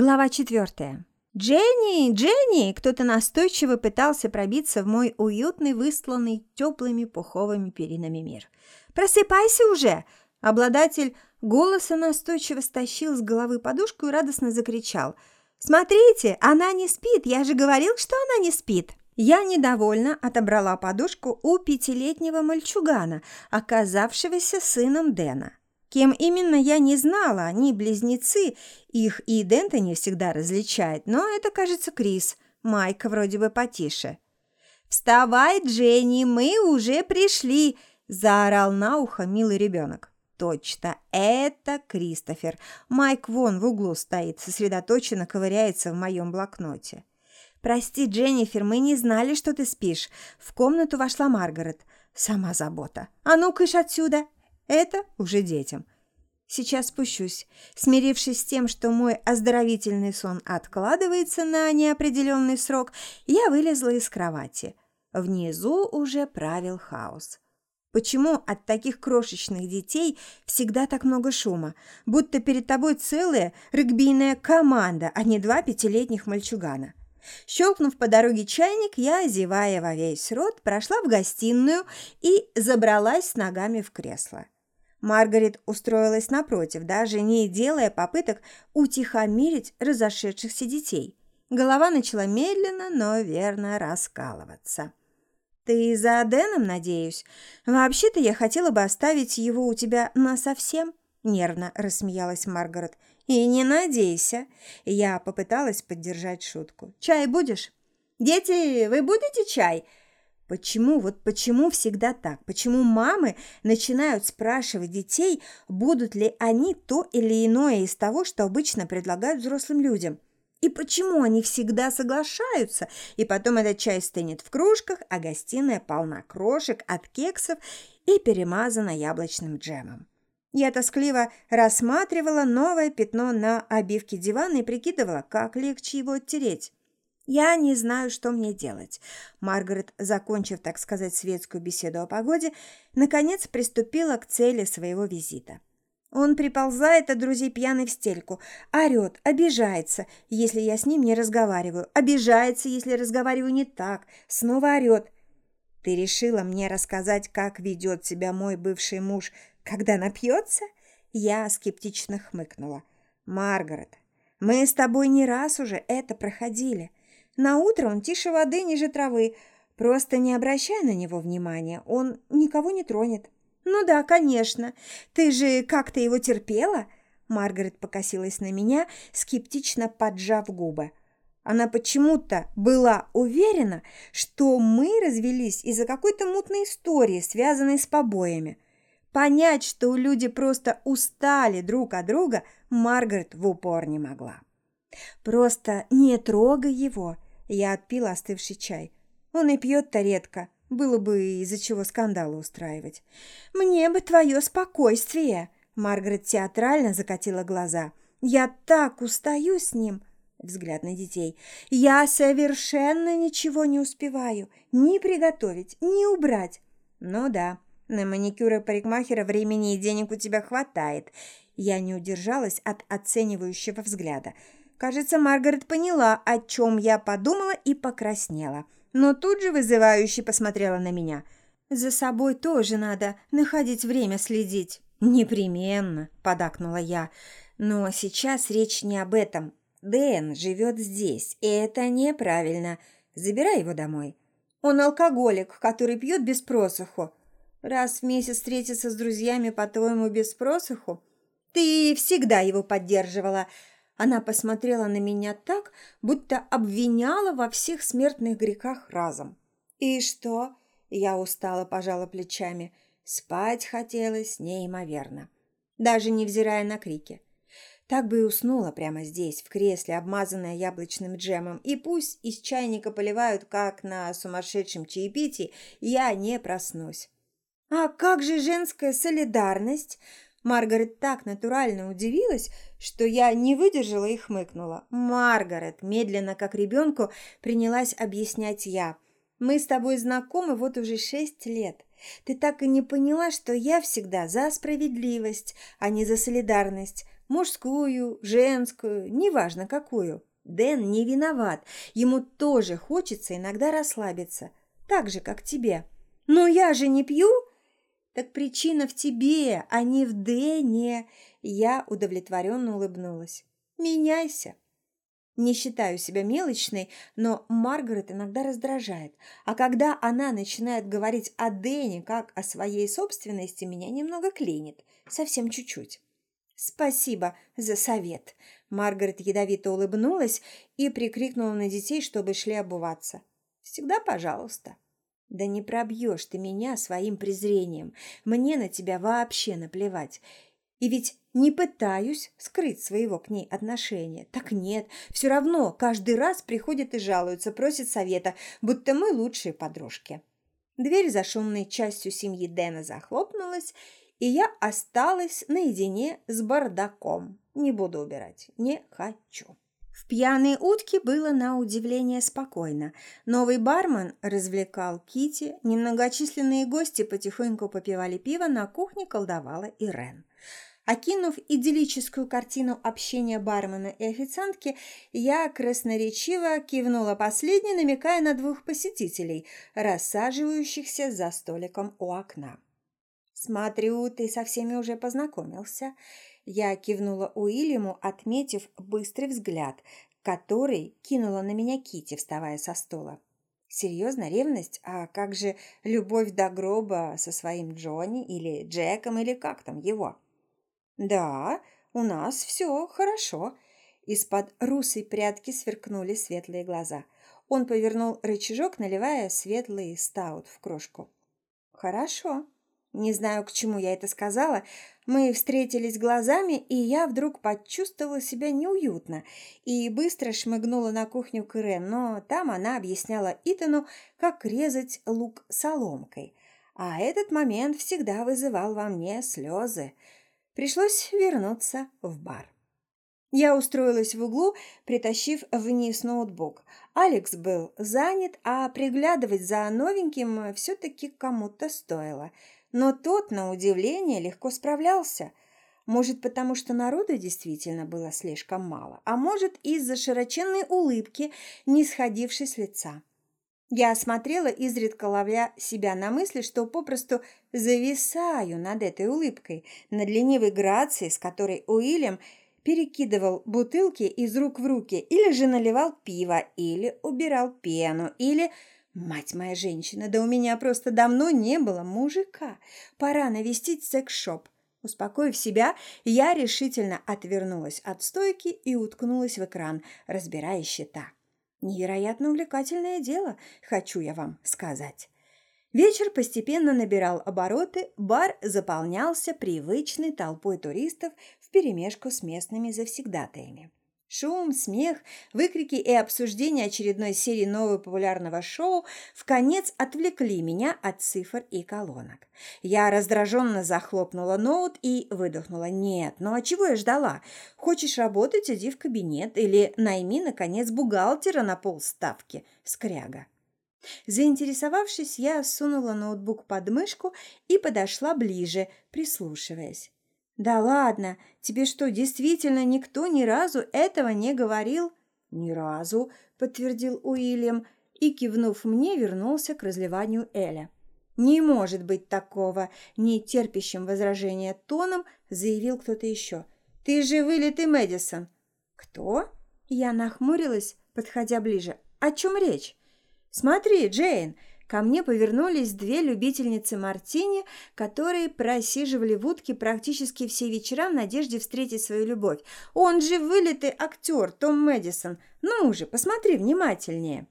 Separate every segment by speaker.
Speaker 1: Глава четвертая. «Дженни! Дженни!» Кто-то настойчиво пытался пробиться в мой уютный, выстланный теплыми пуховыми перинами мир. «Просыпайся уже!» Обладатель голоса настойчиво стащил с головы подушку и радостно закричал. «Смотрите, она не спит! Я же говорил, что она не спит!» Я недовольно отобрала подушку у пятилетнего мальчугана, оказавшегося сыном Дэна. Кем именно, я не знала, они близнецы, их и Дента не всегда различает, но это, кажется, Крис. Майка вроде бы потише. «Вставай, Дженни, мы уже пришли!» – заорал на ухо милый ребенок. Точно, это Кристофер. Майк вон в углу стоит, сосредоточенно ковыряется в моем блокноте. «Прости, Дженнифер, мы не знали, что ты спишь. В комнату вошла Маргарет. Сама забота. А ну, кыш отсюда!» Это уже детям. Сейчас спущусь. Смирившись с тем, что мой оздоровительный сон откладывается на неопределенный срок, я вылезла из кровати. Внизу уже правил хаос. Почему от таких крошечных детей всегда так много шума? Будто перед тобой целая регбийная команда, а не два пятилетних мальчугана. Щелкнув по дороге чайник, я, зевая во весь рот, прошла в гостиную и забралась с ногами в кресло. Маргарет устроилась напротив, даже не делая попыток утихомирить разошедшихся детей. Голова начала медленно, но верно раскалываться. «Ты за Дэном, надеюсь? Вообще-то я хотела бы оставить его у тебя насовсем», – нервно рассмеялась Маргарет. «И не надейся». Я попыталась поддержать шутку. «Чай будешь?» «Дети, вы будете чай?» Почему, вот почему всегда так? Почему мамы начинают спрашивать детей, будут ли они то или иное из того, что обычно предлагают взрослым людям? И почему они всегда соглашаются, и потом этот чай стынет в кружках, а гостиная полна крошек от кексов и перемазана яблочным джемом? Я тоскливо рассматривала новое пятно на обивке дивана и прикидывала, как легче его оттереть. Я не знаю, что мне делать. Маргарет, закончив, так сказать, светскую беседу о погоде, наконец приступила к цели своего визита. Он приползает от друзей пьяный в стельку, орет, обижается, если я с ним не разговариваю, обижается, если разговариваю не так, снова орет. Ты решила мне рассказать, как ведет себя мой бывший муж, когда напьется? Я скептично хмыкнула. Маргарет, мы с тобой не раз уже это проходили. На утро он тише воды, ниже травы. Просто не обращай на него внимания, он никого не тронет. Ну да, конечно. Ты же как-то его терпела? Маргарет покосилась на меня, скептично поджав губы. Она почему-то была уверена, что мы развелись из-за какой-то мутной истории, связанной с побоями. Понять, что люди просто устали друг от друга, Маргарет в упор не могла. «Просто не трогай его», я отпила остывший чай. Он и пьет-то редко. Было бы из-за чего скандалы устраивать. «Мне бы твое спокойствие!» Маргарет театрально закатила глаза. «Я так устаю с ним!» Взгляд на детей. «Я совершенно ничего не успеваю. Ни приготовить, ни убрать». «Ну да, на маникюр и парикмахера времени и денег у тебя хватает». Я не удержалась от оценивающего взгляда. Кажется, Маргарет поняла, о чем я подумала и покраснела. Но тут же вызывающе посмотрела на меня. «За собой тоже надо находить время следить». «Непременно», – подакнула я. «Но сейчас речь не об этом. Дэн живет здесь, и это неправильно. Забирай его домой. Он алкоголик, который пьет без просуху. Раз в месяц встретиться с друзьями, по-твоему, без просуху? Ты всегда его поддерживала». Она посмотрела на меня так, будто обвиняла во всех смертных грехах разом. «И что?» – я устало пожала плечами. Спать хотелось неимоверно, даже невзирая на крики. Так бы и уснула прямо здесь, в кресле, обмазанная яблочным джемом, и пусть из чайника поливают, как на сумасшедшем чаепитии, я не проснусь. «А как же женская солидарность?» Маргарет так натурально удивилась, что я не выдержала и хмыкнула. «Маргарет!» – медленно, как ребенку, принялась объяснять я. «Мы с тобой знакомы вот уже шесть лет. Ты так и не поняла, что я всегда за справедливость, а не за солидарность. Мужскую, женскую, неважно какую. Дэн не виноват. Ему тоже хочется иногда расслабиться. Так же, как тебе. Но я же не пью. Так причина в тебе, а не в Дэне. Я удовлетворенно улыбнулась. Меняйся. Не считаю себя мелочной, но Маргарет иногда раздражает. А когда она начинает говорить о Дэне как о своей собственности, меня немного клинит. Совсем чуть-чуть. «Спасибо за совет!» Маргарет ядовито улыбнулась и прикрикнула на детей, чтобы шли обуваться. «Всегда пожалуйста!» «Да не пробьешь ты меня своим презрением. Мне на тебя вообще наплевать. И ведь не пытаюсь скрыть своего к ней отношения. Так нет, все равно каждый раз приходит и жалуется, просит совета, будто мы лучшие подружки. Дверь за шумной частью семьи Дэна захлопнулась, и я осталась наедине с бардаком. Не буду убирать, не хочу. В пьяной утке было на удивление спокойно. Новый бармен развлекал Кити, немногочисленные гости потихоньку попивали пиво, на кухне колдовала Ирен. Окинув идиллическую картину общения бармена и официантки, я красноречиво кивнула последней, намекая на двух посетителей, рассаживающихся за столиком у окна. «Смотрю, ты со всеми уже познакомился». Я кивнула Уильяму, отметив быстрый взгляд, который кинула на меня Кити, вставая со стола. Серьезно, ревность? А как же любовь до гроба со своим Джонни или Джеком, или как там его? Да, у нас все хорошо. Из-под русой прядки сверкнули светлые глаза. Он повернул рычажок, наливая светлый стаут в крошку. Хорошо. Не знаю, к чему я это сказала. Мы встретились глазами, и я вдруг почувствовала себя неуютно и быстро шмыгнула на кухню к Ирен, но там она объясняла Итану, как резать лук соломкой. А этот момент всегда вызывал во мне слезы. Пришлось вернуться в бар. Я устроилась в углу, притащив вниз ноутбук. Алекс был занят, а приглядывать за новеньким все-таки кому-то стоило – но тот, на удивление, легко справлялся. Может, потому что народа действительно было слишком мало, а может, из-за широченной улыбки, не сходившей с лица. Я осмотрела, изредка ловля себя на мысли, что попросту зависаю над этой улыбкой, над ленивой грацией, с которой Уильям перекидывал бутылки из рук в руки, или же наливал пиво, или убирал пену, или Мать моя женщина, да у меня просто давно не было мужика. Пора навестить секс-шоп. Успокоив себя, я решительно отвернулась от стойки и уткнулась в экран, разбирая счета. Невероятно увлекательное дело, хочу я вам сказать. Вечер постепенно набирал обороты, бар заполнялся привычной толпой туристов вперемешку с местными завсегдатаями. Шум, смех, выкрики и обсуждение очередной серии нового популярного шоу в конец отвлекли меня от цифр и колонок. Я раздраженно захлопнула ноут и выдохнула. «Нет, ну а чего я ждала? Хочешь работать, иди в кабинет или найми, наконец, бухгалтера на полставки, скряга». Заинтересовавшись, я сунула ноутбук под мышку и подошла ближе, прислушиваясь. «Да ладно, тебе что, действительно никто ни разу этого не говорил?» «Ни разу», — подтвердил Уильям и, кивнув мне, вернулся к разливанию Эля. «Не может быть такого!» – нетерпящим возражения тоном заявил кто-то еще. «Ты же вылитый Мэдисон!» «Кто?» Я нахмурилась, подходя ближе. «О чем речь?» «Смотри, Джейн, Ко мне повернулись две любительницы мартини, которые просиживали в утке практически все вечера в надежде встретить свою любовь. Он же вылитый актер Том Мэдисон. Ну уже, посмотри внимательнее.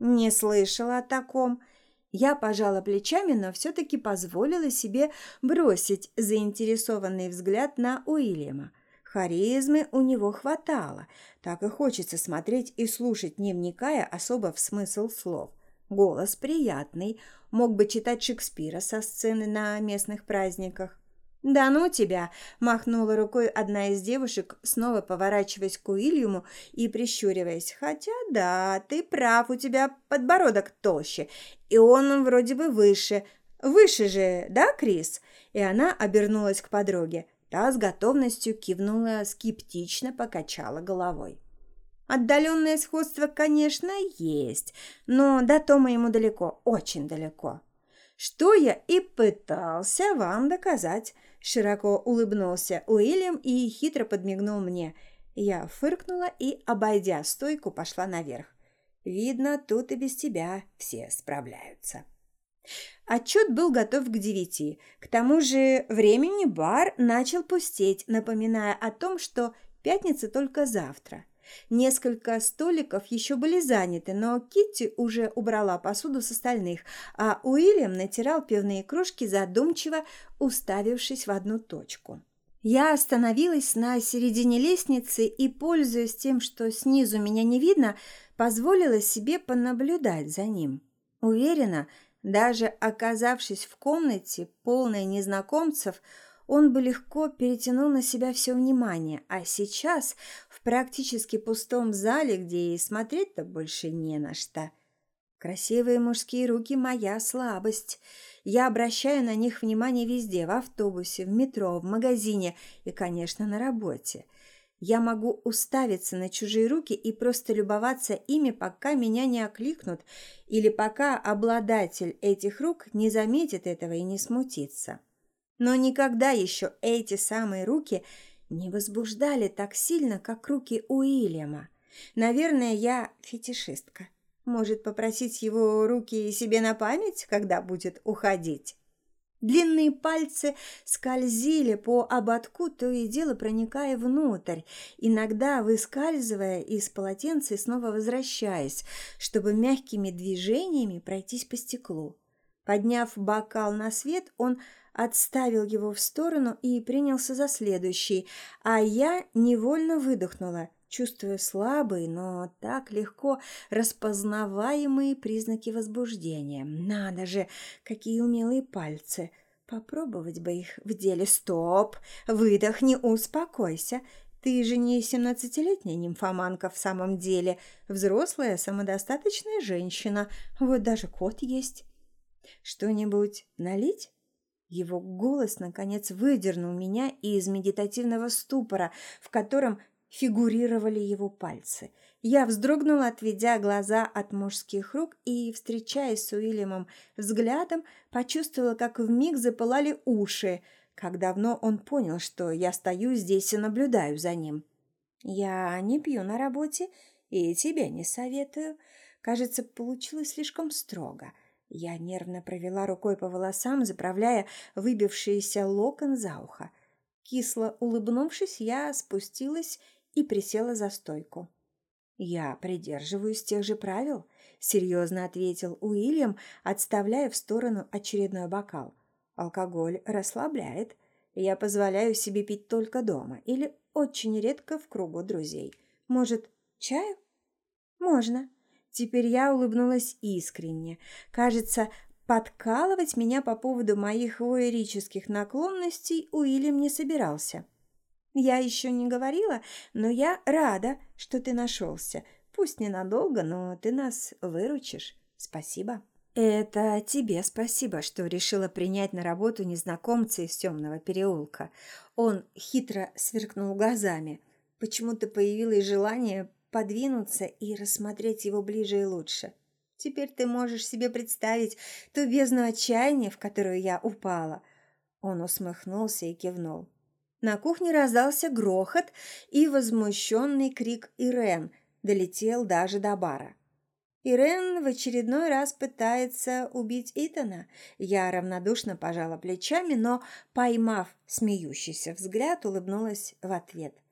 Speaker 1: Не слышала о таком. Я пожала плечами, но все-таки позволила себе бросить заинтересованный взгляд на Уильяма. Харизмы у него хватало. Так и хочется смотреть и слушать, не вникая особо в смысл слов. Голос приятный, мог бы читать Шекспира со сцены на местных праздниках. «Да ну тебя!» – махнула рукой одна из девушек, снова поворачиваясь к Уильяму и прищуриваясь. «Хотя да, ты прав, у тебя подбородок толще, и он вроде бы выше. Выше же, да, Крис?» И она обернулась к подруге. Та с готовностью кивнула, скептично покачала головой. Отдаленное сходство, конечно, есть, но до Тома ему далеко, очень далеко. Что я и пытался вам доказать. Широко улыбнулся Уильям и хитро подмигнул мне. Я фыркнула и, обойдя стойку, пошла наверх. Видно, тут и без тебя все справляются. Отчет был готов к девяти. К тому же времени бар начал пустеть, напоминая о том, что пятница только завтра. Несколько столиков еще были заняты, но Китти уже убрала посуду с остальных, а Уильям натирал пивные кружки, задумчиво уставившись в одну точку. Я остановилась на середине лестницы и, пользуясь тем, что снизу меня не видно, позволила себе понаблюдать за ним. Уверена, даже оказавшись в комнате, полной незнакомцев, он бы легко перетянул на себя все внимание, а сейчас в практически пустом зале, где и смотреть-то больше не на что. Красивые мужские руки – моя слабость. Я обращаю на них внимание везде – в автобусе, в метро, в магазине и, конечно, на работе – я могу уставиться на чужие руки и просто любоваться ими, пока меня не окликнут, или пока обладатель этих рук не заметит этого и не смутится. Но никогда еще эти самые руки не возбуждали так сильно, как руки Уильяма. Наверное, я фетишистка. Может, попросить его руки себе на память, когда будет уходить? Длинные пальцы скользили по ободку, то и дело проникая внутрь, иногда выскальзывая из полотенца и снова возвращаясь, чтобы мягкими движениями пройтись по стеклу. Подняв бокал на свет, он отставил его в сторону и принялся за следующий, а я невольно выдохнула, чувствуя слабые, но так легко распознаваемые признаки возбуждения. Надо же, какие умелые пальцы! Попробовать бы их в деле. Стоп! Выдохни, успокойся. Ты же не семнадцатилетняя нимфоманка в самом деле. Взрослая, самодостаточная женщина. Вот даже кот есть. Что-нибудь налить? Его голос, наконец, выдернул меня из медитативного ступора, в котором фигурировали его пальцы. Я вздрогнула, отведя глаза от мужских рук и, встречаясь с Уильямом взглядом, почувствовала, как вмиг запылали уши, как давно он понял, что я стою здесь и наблюдаю за ним. «Я не пью на работе и тебе не советую. Кажется, получилось слишком строго». Я нервно провела рукой по волосам, заправляя выбившийся локон за ухо. Кисло улыбнувшись, я спустилась и присела за стойку. «Я придерживаюсь тех же правил», — серьезно ответил Уильям, отставляя в сторону очередной бокал. «Алкоголь расслабляет. Я позволяю себе пить только дома или очень редко в кругу друзей. Может, чаю?» «Можно», Теперь я улыбнулась искренне. Кажется, подкалывать меня по поводу моих воерических наклонностей Уильям не собирался. Я еще не говорила, но я рада, что ты нашелся. Пусть ненадолго, но ты нас выручишь. Спасибо. Это тебе спасибо, что решила принять на работу незнакомца из темного переулка. Он хитро сверкнул глазами. Почему-то появилось желание подвинуться и рассмотреть его ближе и лучше. Теперь ты можешь себе представить ту бездну отчаяния, в которую я упала. Он усмехнулся и кивнул. На кухне раздался грохот, и возмущенный крик Ирен долетел даже до бара. Ирен в очередной раз пытается убить Итана. Я равнодушно пожала плечами, но, поймав смеющийся взгляд, улыбнулась в ответ –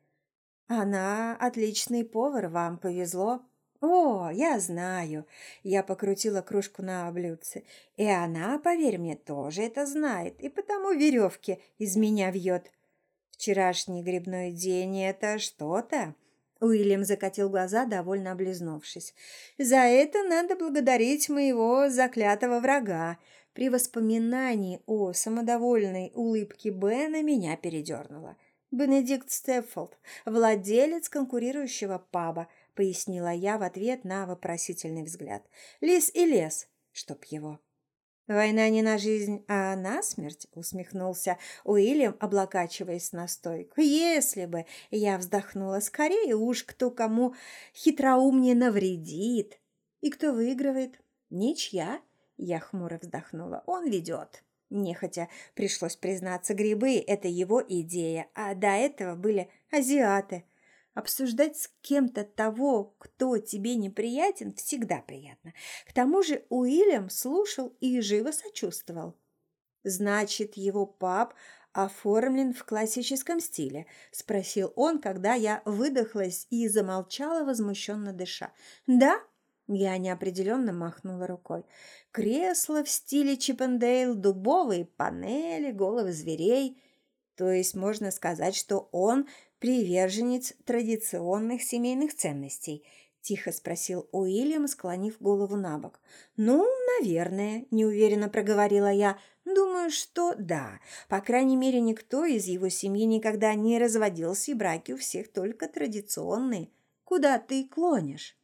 Speaker 1: «Она отличный повар, вам повезло». «О, я знаю!» Я покрутила кружку на блюдце. «И она, поверь мне, тоже это знает, и потому веревки из меня вьет». «Вчерашний грибной день – это что-то?» Уильям закатил глаза, довольно облизнувшись. «За это надо благодарить моего заклятого врага. При воспоминании о самодовольной улыбке Бена меня передернуло». «Бенедикт Стеффолд, владелец конкурирующего паба», — пояснила я в ответ на вопросительный взгляд. «Лис и лес, чтоб его». «Война не на жизнь, а на смерть», — усмехнулся Уильям, облокачиваясь на стойку. «Если бы я вздохнула скорее, уж кто кому хитроумнее навредит. И кто выигрывает? Ничья?» Я хмуро вздохнула. «Он ведет». Нехотя пришлось признаться, грибы – это его идея, а до этого были азиаты. Обсуждать с кем-то того, кто тебе неприятен, всегда приятно. К тому же Уильям слушал и живо сочувствовал. «Значит, его пап оформлен в классическом стиле?» – спросил он, когда я выдохлась и замолчала, возмущенно дыша. «Да?» – я неопределенно махнула рукой. «Кресло в стиле Чиппендейл, дубовые панели, головы зверей». То есть можно сказать, что он приверженец традиционных семейных ценностей?» – тихо спросил Уильям, склонив голову на бок. «Ну, наверное», – неуверенно проговорила я. «Думаю, что да. По крайней мере, никто из его семьи никогда не разводился, и браки у всех только традиционные. Куда ты клонишь?»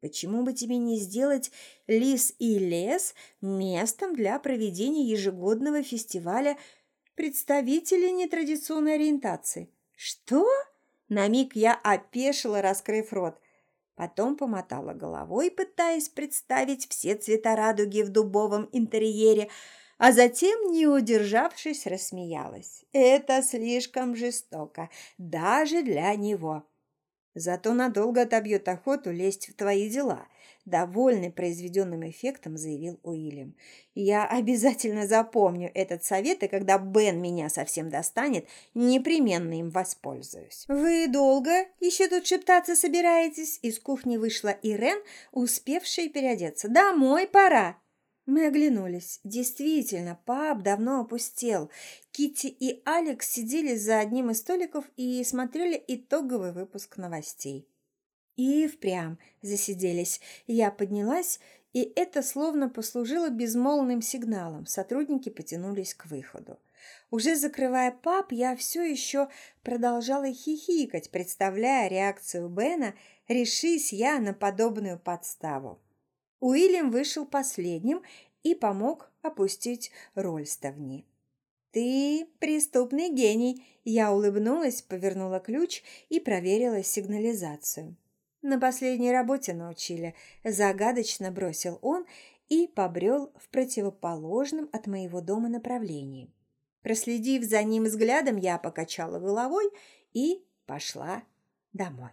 Speaker 1: Почему бы тебе не сделать лис и лес местом для проведения ежегодного фестиваля представителей нетрадиционной ориентации? «Что?» На миг я опешила, раскрыв рот. Потом помотала головой, пытаясь представить все цвета радуги в дубовом интерьере, а затем, не удержавшись, рассмеялась. «Это слишком жестоко, даже для него». Зато надолго отобьет охоту лезть в твои дела, довольный произведенным эффектом, заявил Уильям. Я обязательно запомню этот совет, и когда Бен меня совсем достанет, непременно им воспользуюсь. Вы долго еще тут шептаться собираетесь? Из кухни вышла Ирен, успевшая переодеться. Домой пора. Мы оглянулись. Действительно, паб давно опустел. Китти и Алекс сидели за одним из столиков и смотрели итоговый выпуск новостей. И впрямь засиделись. Я поднялась, и это словно послужило безмолвным сигналом. Сотрудники потянулись к выходу. Уже закрывая паб, я все еще продолжала хихикать, представляя реакцию Бена, решись я на подобную подставу. Уильям вышел последним и помог опустить рольставни. «Ты преступный гений!» Я улыбнулась, повернула ключ и проверила сигнализацию. «На последней работе научили», – загадочно бросил он и побрел в противоположном от моего дома направлении. Проследив за ним взглядом, я покачала головой и пошла домой.